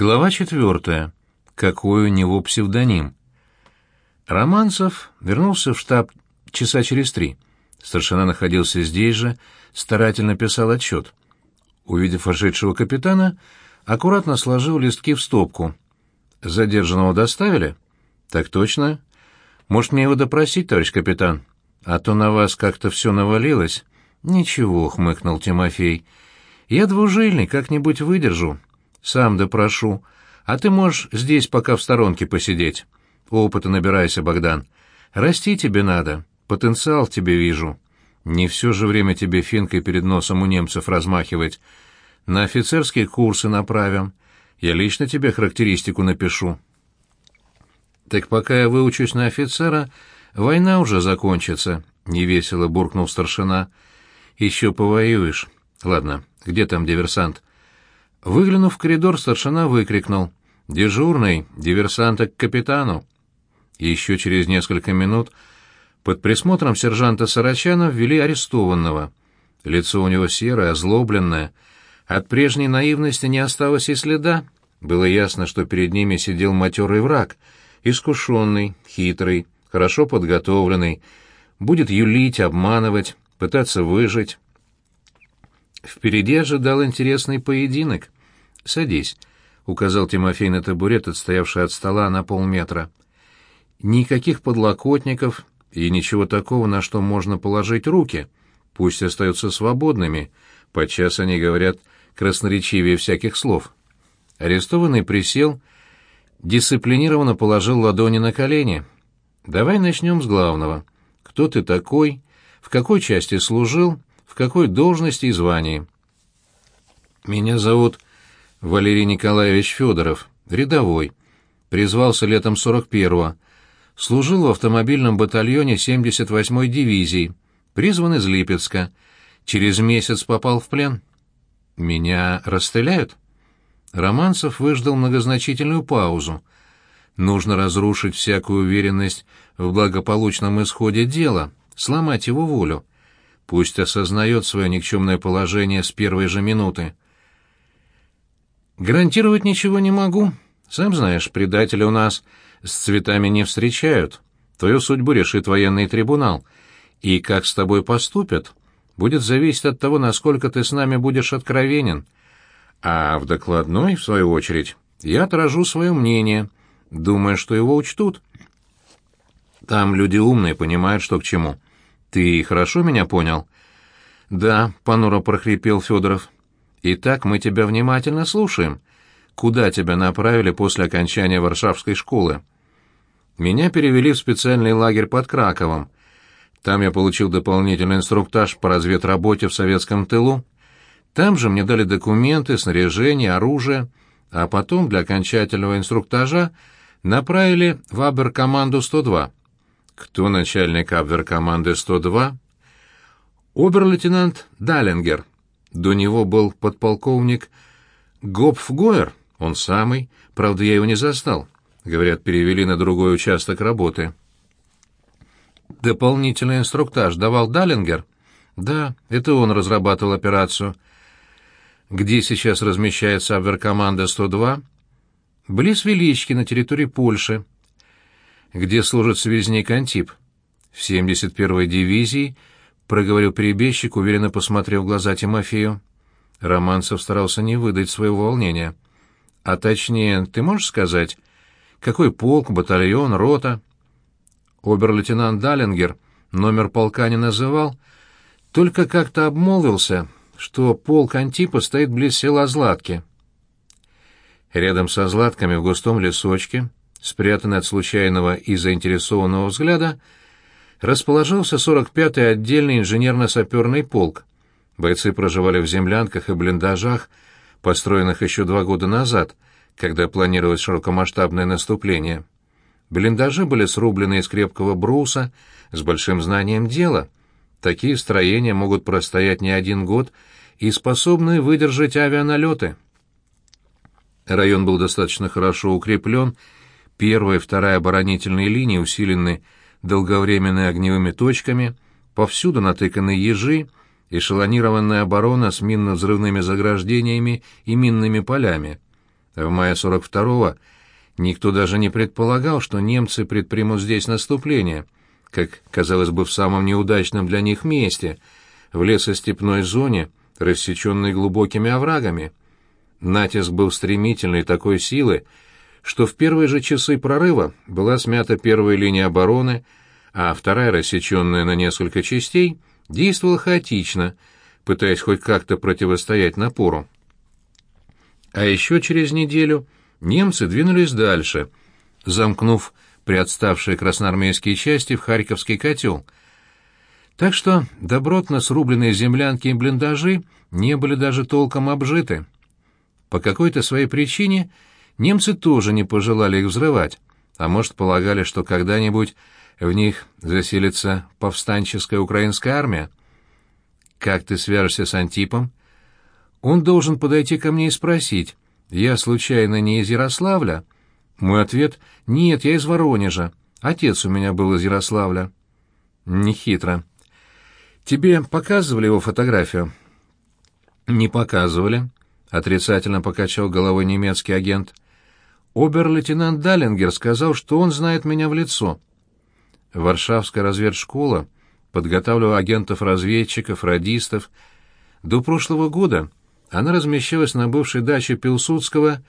Глава четвертая. Какой у него псевдоним? Романцев вернулся в штаб часа через три. Старшина находился здесь же, старательно писал отчет. Увидев вошедшего капитана, аккуратно сложил листки в стопку. «Задержанного доставили?» «Так точно. Может, мне его допросить, товарищ капитан? А то на вас как-то все навалилось». «Ничего», — хмыкнул Тимофей. «Я двужильный, как-нибудь выдержу. Сам допрошу. А ты можешь здесь пока в сторонке посидеть. Опыта набирайся, Богдан. Расти тебе надо. Потенциал тебе вижу. Не все же время тебе финкой перед носом у немцев размахивать. На офицерские курсы направим. Я лично тебе характеристику напишу. Так пока я выучусь на офицера, война уже закончится, — невесело буркнул старшина. Еще повоюешь. Ладно, где там диверсант? Выглянув в коридор, старшина выкрикнул. «Дежурный, диверсанта к капитану!» Еще через несколько минут под присмотром сержанта Сарачана ввели арестованного. Лицо у него серое, озлобленное. От прежней наивности не осталось и следа. Было ясно, что перед ними сидел матерый враг, искушенный, хитрый, хорошо подготовленный, будет юлить, обманывать, пытаться выжить. Впереди ожидал интересный поединок. «Садись», — указал Тимофей на табурет, отстоявший от стола на полметра. «Никаких подлокотников и ничего такого, на что можно положить руки. Пусть остаются свободными. Подчас они говорят красноречивее всяких слов». Арестованный присел, дисциплинированно положил ладони на колени. «Давай начнем с главного. Кто ты такой? В какой части служил?» в какой должности и звании. Меня зовут Валерий Николаевич Федоров, рядовой. Призвался летом 41-го. Служил в автомобильном батальоне 78-й дивизии. Призван из Липецка. Через месяц попал в плен. Меня расстреляют? Романцев выждал многозначительную паузу. Нужно разрушить всякую уверенность в благополучном исходе дела, сломать его волю. Пусть осознает свое никчемное положение с первой же минуты. Гарантировать ничего не могу. Сам знаешь, предатели у нас с цветами не встречают. Твою судьбу решит военный трибунал. И как с тобой поступят, будет зависеть от того, насколько ты с нами будешь откровенен. А в докладной, в свою очередь, я отражу свое мнение, думая, что его учтут. Там люди умные, понимают, что к чему. Ты хорошо меня понял? Да, понуро прохрипел Федоров. Итак, мы тебя внимательно слушаем. Куда тебя направили после окончания Варшавской школы? Меня перевели в специальный лагерь под Краковом. Там я получил дополнительный инструктаж по разведработе в советском тылу. Там же мне дали документы, снаряжение, оружие, а потом для окончательного инструктажа направили в Абер-команду 102. Кто начальник Абвер-команды 102? Обер-лейтенант Даллингер. До него был подполковник Гопфгойер, он самый, правда, я его не застал. Говорят, перевели на другой участок работы. Дополнительный инструктаж давал Даллингер? Да, это он разрабатывал операцию. Где сейчас размещается Абвер-команда 102? Близ Велички, на территории Польши где служит связник Антип. В 71-й дивизии, проговорил перебежчик, уверенно посмотрев в глаза Тимофею. Романцев старался не выдать своего волнения. А точнее, ты можешь сказать, какой полк, батальон, рота? Обер-лейтенант Даллингер номер полка не называл, только как-то обмолвился, что полк Антипа стоит близ села Златки. Рядом со Златками в густом лесочке спрятанный от случайного и заинтересованного взгляда, расположился 45-й отдельный инженерно-саперный полк. Бойцы проживали в землянках и блиндажах, построенных еще два года назад, когда планировалось широкомасштабное наступление. Блиндажи были срублены из крепкого бруса, с большим знанием дела. Такие строения могут простоять не один год и способны выдержать авианалеты. Район был достаточно хорошо укреплен Первая и вторая оборонительные линии усилены долговременными огневыми точками, повсюду натыканы ежи, эшелонированная оборона с минно-взрывными заграждениями и минными полями. В мае 42-го никто даже не предполагал, что немцы предпримут здесь наступление, как казалось бы в самом неудачном для них месте, в лесостепной зоне, рассеченной глубокими оврагами. Натиск был стремительной такой силы, что в первые же часы прорыва была смята первая линия обороны, а вторая, рассеченная на несколько частей, действовала хаотично, пытаясь хоть как-то противостоять напору. А еще через неделю немцы двинулись дальше, замкнув приотставшие красноармейские части в Харьковский котел. Так что добротно срубленные землянки и блиндажи не были даже толком обжиты. По какой-то своей причине немцы тоже не пожелали их взрывать, а может, полагали, что когда-нибудь в них заселится повстанческая украинская армия. «Как ты свяжешься с Антипом?» Он должен подойти ко мне и спросить, «Я, случайно, не из Ярославля?» Мой ответ «Нет, я из Воронежа. Отец у меня был из Ярославля». Нехитро. «Тебе показывали его фотографию?» «Не показывали», — отрицательно покачал головой немецкий агент. «Обер-лейтенант Даллингер сказал, что он знает меня в лицо». Варшавская разведшкола подготавливала агентов-разведчиков, радистов. До прошлого года она размещалась на бывшей даче Пилсудского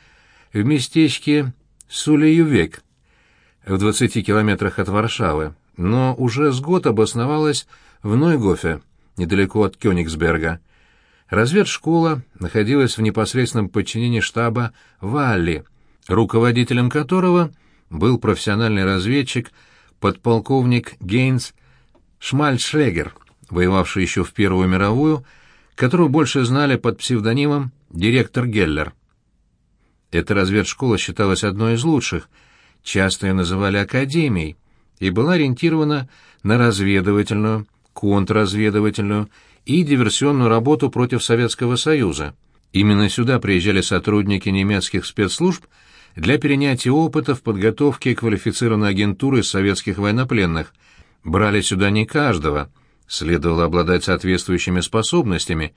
в местечке Сулеювек, в 20 километрах от Варшавы, но уже с год обосновалась в Нойгофе, недалеко от Кёнигсберга. Разведшкола находилась в непосредственном подчинении штаба Валли, руководителем которого был профессиональный разведчик подполковник Гейнс Шмальшрегер, воевавший еще в Первую мировую, которого больше знали под псевдонимом «Директор Геллер». Эта разведшкола считалась одной из лучших, часто ее называли «академией», и была ориентирована на разведывательную, контрразведывательную и диверсионную работу против Советского Союза. Именно сюда приезжали сотрудники немецких спецслужб для перенятия опыта в подготовке квалифицированной агентуры советских военнопленных. Брали сюда не каждого, следовало обладать соответствующими способностями,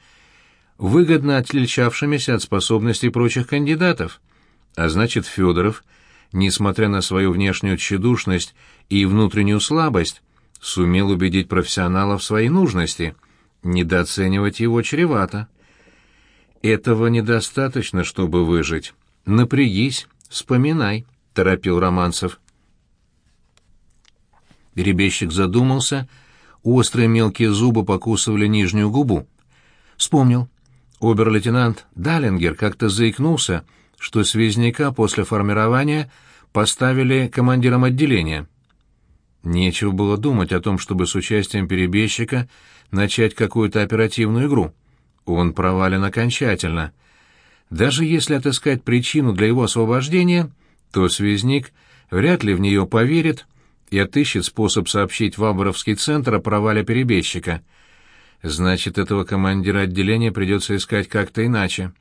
выгодно отличавшимися от способностей прочих кандидатов. А значит, Федоров, несмотря на свою внешнюю тщедушность и внутреннюю слабость, сумел убедить профессионала в своей нужности. Недооценивать его чревато. Этого недостаточно, чтобы выжить. Напрягись, вспоминай, — торопил Романцев. Перебежчик задумался, острые мелкие зубы покусывали нижнюю губу. Вспомнил. Обер-лейтенант Даллингер как-то заикнулся, что связняка после формирования поставили командиром отделения. Нечего было думать о том, чтобы с участием перебежчика начать какую-то оперативную игру. Он провален окончательно. Даже если отыскать причину для его освобождения, то связник вряд ли в нее поверит и отыщет способ сообщить в Аборовский центр о провале перебежчика. Значит, этого командира отделения придется искать как-то иначе.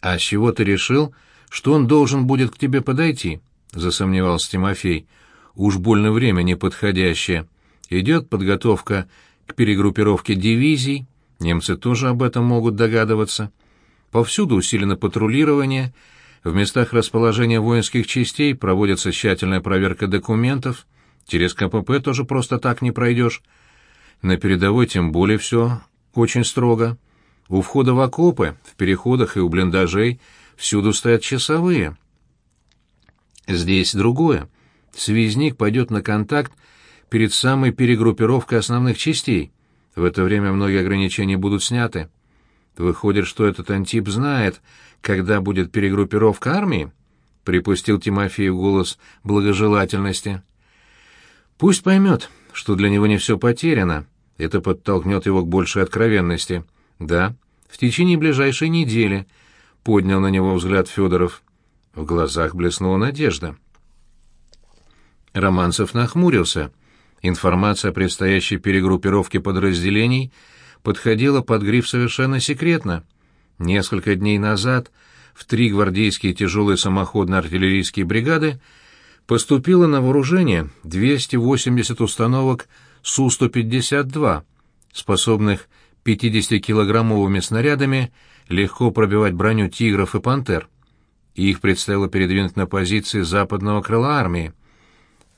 «А с чего ты решил, что он должен будет к тебе подойти?» — засомневался Тимофей. «Уж больно время неподходящее. Идет подготовка к перегруппировке дивизий, немцы тоже об этом могут догадываться. Повсюду усилено патрулирование, в местах расположения воинских частей проводится тщательная проверка документов, через КПП тоже просто так не пройдешь. На передовой тем более все очень строго. У входа в окопы, в переходах и у блиндажей всюду стоят часовые. Здесь другое. Связник пойдет на контакт перед самой перегруппировкой основных частей. В это время многие ограничения будут сняты. Выходит, что этот Антип знает, когда будет перегруппировка армии? Припустил Тимофеев голос благожелательности. Пусть поймет, что для него не все потеряно. Это подтолкнет его к большей откровенности. Да, в течение ближайшей недели, поднял на него взгляд Федоров. В глазах блеснула надежда. Романцев нахмурился. Информация о предстоящей перегруппировке подразделений подходила под гриф совершенно секретно. Несколько дней назад в три гвардейские тяжелые самоходно-артиллерийские бригады поступило на вооружение 280 установок Су-152, способных 50-килограммовыми снарядами легко пробивать броню «Тигров» и «Пантер». их предстояло передвинуть на позиции западного крыла армии.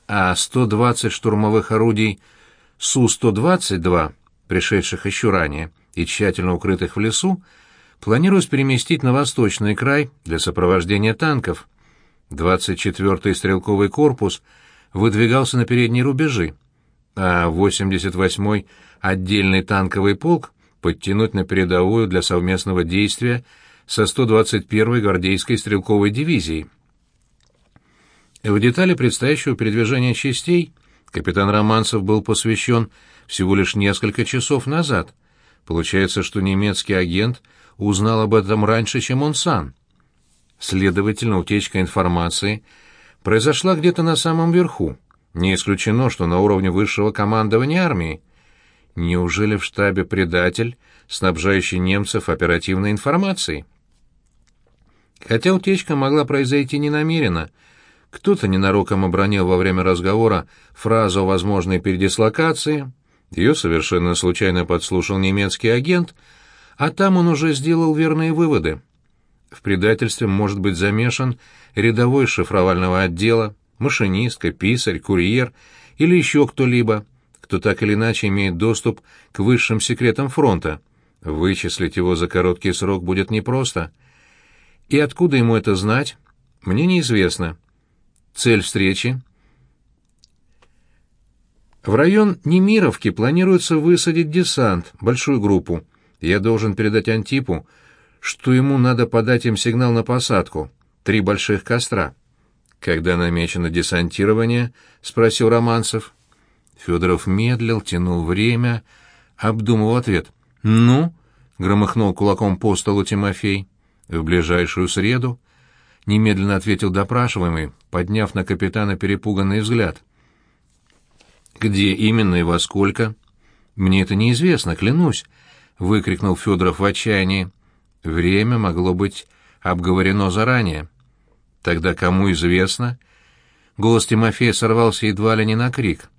А 120 штурмовых орудий Су-122, пришедших еще ранее и тщательно укрытых в лесу, планировалось переместить на восточный край для сопровождения танков. 24-й стрелковый корпус выдвигался на передние рубежи, а 88-й отдельный танковый полк подтянуть на передовую для совместного действия со 121-й гвардейской стрелковой дивизией. В детали предстоящего передвижения частей капитан Романцев был посвящен всего лишь несколько часов назад. Получается, что немецкий агент узнал об этом раньше, чем он сам. Следовательно, утечка информации произошла где-то на самом верху. Не исключено, что на уровне высшего командования армии. Неужели в штабе предатель, снабжающий немцев оперативной информацией? Хотя утечка могла произойти ненамеренно. Кто-то ненароком обронил во время разговора фразу о возможной передислокации, ее совершенно случайно подслушал немецкий агент, а там он уже сделал верные выводы. В предательстве может быть замешан рядовой шифровального отдела, машинистка, писарь, курьер или еще кто-либо, кто так или иначе имеет доступ к высшим секретам фронта. Вычислить его за короткий срок будет непросто — и откуда ему это знать, мне неизвестно. Цель встречи. В район Немировки планируется высадить десант, большую группу. Я должен передать Антипу, что ему надо подать им сигнал на посадку. Три больших костра. Когда намечено десантирование? спросил Романцев. Федоров медлил, тянул время, обдумывал ответ. Ну, громыхнул кулаком по столу Тимофей. «В ближайшую среду», — немедленно ответил допрашиваемый, подняв на капитана перепуганный взгляд. «Где именно и во сколько?» «Мне это неизвестно, клянусь», — выкрикнул Федоров в отчаянии. «Время могло быть обговорено заранее». «Тогда кому известно?» Голос Тимофея сорвался едва ли не на крик.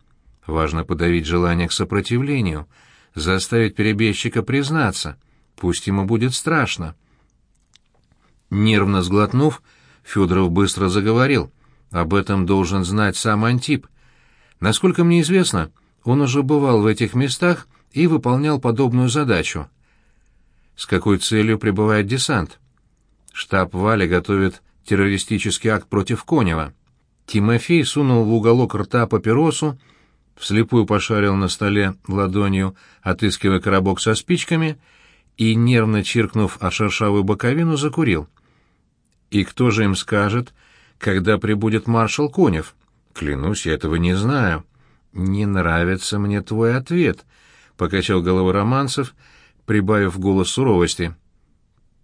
«Важно подавить желание к сопротивлению, заставить перебежчика признаться, пусть ему будет страшно». Нервно сглотнув, Федоров быстро заговорил. Об этом должен знать сам Антип. Насколько мне известно, он уже бывал в этих местах и выполнял подобную задачу. С какой целью прибывает десант? Штаб Вали готовит террористический акт против Конева. Тимофей сунул в уголок рта папиросу, вслепую пошарил на столе ладонью, отыскивая коробок со спичками, и, нервно чиркнув о шершавую боковину, закурил. И кто же им скажет, когда прибудет маршал Конев? Клянусь, я этого не знаю. Не нравится мне твой ответ, покачал головой Романцев, прибавив голос суровости.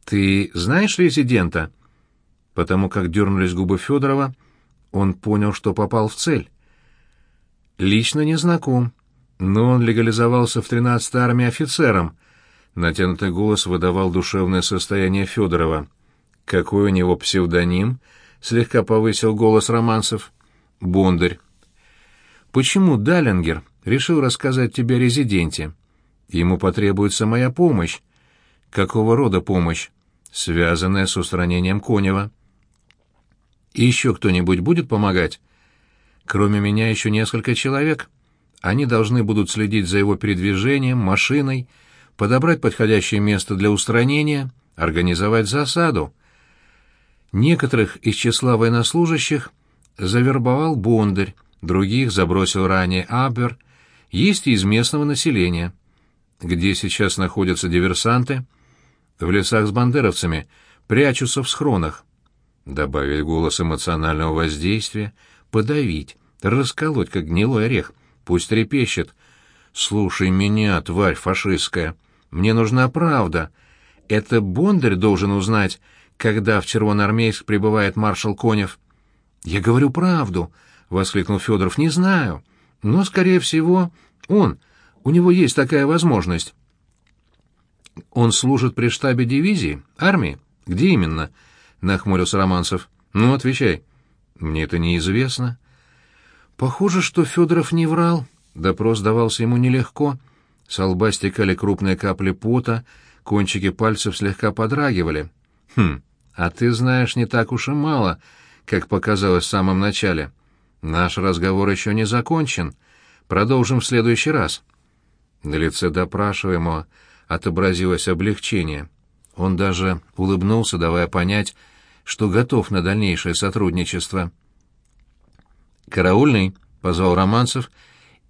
Ты знаешь резидента? Потому как дернулись губы Федорова, он понял, что попал в цель. Лично не знаком, но он легализовался в 13-й армии офицером. Натянутый голос выдавал душевное состояние Федорова. «Какой у него псевдоним?» — слегка повысил голос Романцев. «Бондарь». «Почему Даллингер решил рассказать тебе о резиденте? Ему потребуется моя помощь». «Какого рода помощь?» «Связанная с устранением Конева». «И еще кто-нибудь будет помогать?» «Кроме меня еще несколько человек. Они должны будут следить за его передвижением, машиной, подобрать подходящее место для устранения, организовать засаду». Некоторых из числа военнослужащих завербовал Бондарь, других забросил ранее Абер, есть и из местного населения. Где сейчас находятся диверсанты? В лесах с бандеровцами, прячутся в схронах. Добавить голос эмоционального воздействия, подавить, расколоть, как гнилой орех, пусть трепещет. «Слушай меня, тварь фашистская, мне нужна правда. Это Бондарь должен узнать, когда в Червоноармейск прибывает маршал Конев. «Я говорю правду», — воскликнул Федоров, — «не знаю. Но, скорее всего, он. У него есть такая возможность». «Он служит при штабе дивизии? Армии? Где именно?» — нахмурился Романцев. «Ну, отвечай». «Мне это неизвестно». Похоже, что Федоров не врал. Допрос давался ему нелегко. С лба стекали крупные капли пота, кончики пальцев слегка подрагивали. «Хм, А ты знаешь не так уж и мало, как показалось в самом начале. Наш разговор еще не закончен. Продолжим в следующий раз». На лице допрашиваемого отобразилось облегчение. Он даже улыбнулся, давая понять, что готов на дальнейшее сотрудничество. «Караульный», — позвал Романцев,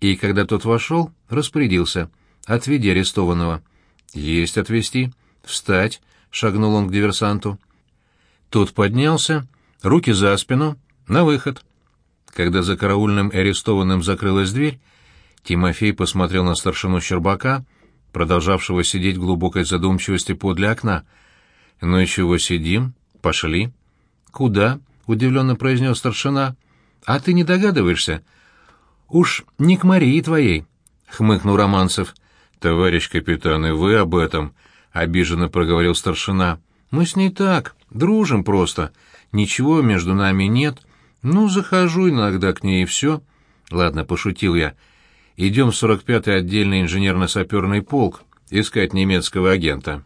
и, когда тот вошел, распорядился. «Отведи арестованного». «Есть отвезти». «Встать», — шагнул он к диверсанту. Тот поднялся, руки за спину, на выход. Когда за караульным арестованным закрылась дверь, Тимофей посмотрел на старшину Щербака, продолжавшего сидеть в глубокой задумчивости подле окна. «Ну и чего сидим? Пошли». «Куда?» — удивленно произнес старшина. «А ты не догадываешься?» «Уж не к Марии твоей», — хмыкнул Романцев. «Товарищ капитан, и вы об этом», — обиженно проговорил старшина. «Мы с ней так, дружим просто. Ничего между нами нет. Ну, захожу иногда к ней и все». «Ладно, пошутил я. Идем в 45-й отдельный инженерно-саперный полк искать немецкого агента».